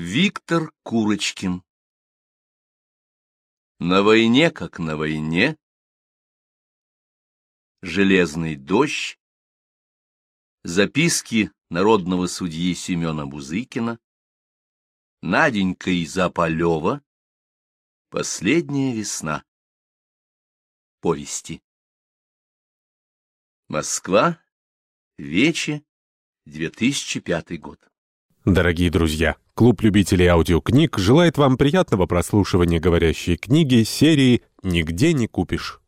Виктор Курочкин. На войне, как на войне, Железный дождь, Записки народного судьи Семена Бузыкина, Наденька Заполева, Последняя весна. Повести. Москва, Вече, 2005 год. Дорогие друзья, клуб любителей аудиокниг желает вам приятного прослушивания говорящей книги серии «Нигде не купишь».